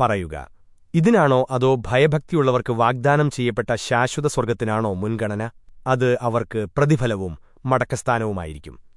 പറയുക. ഇതിനാണോ അതോ ഭയഭക്തിയുള്ളവർക്ക് വാഗ്ദാനം ചെയ്യപ്പെട്ട ശാശ്വത സ്വർഗത്തിനാണോ മുൻഗണന? അത് അവർക്ക് പ്രതിഫലവും മടക്കസ്ഥാനവുമായിരിക്കും.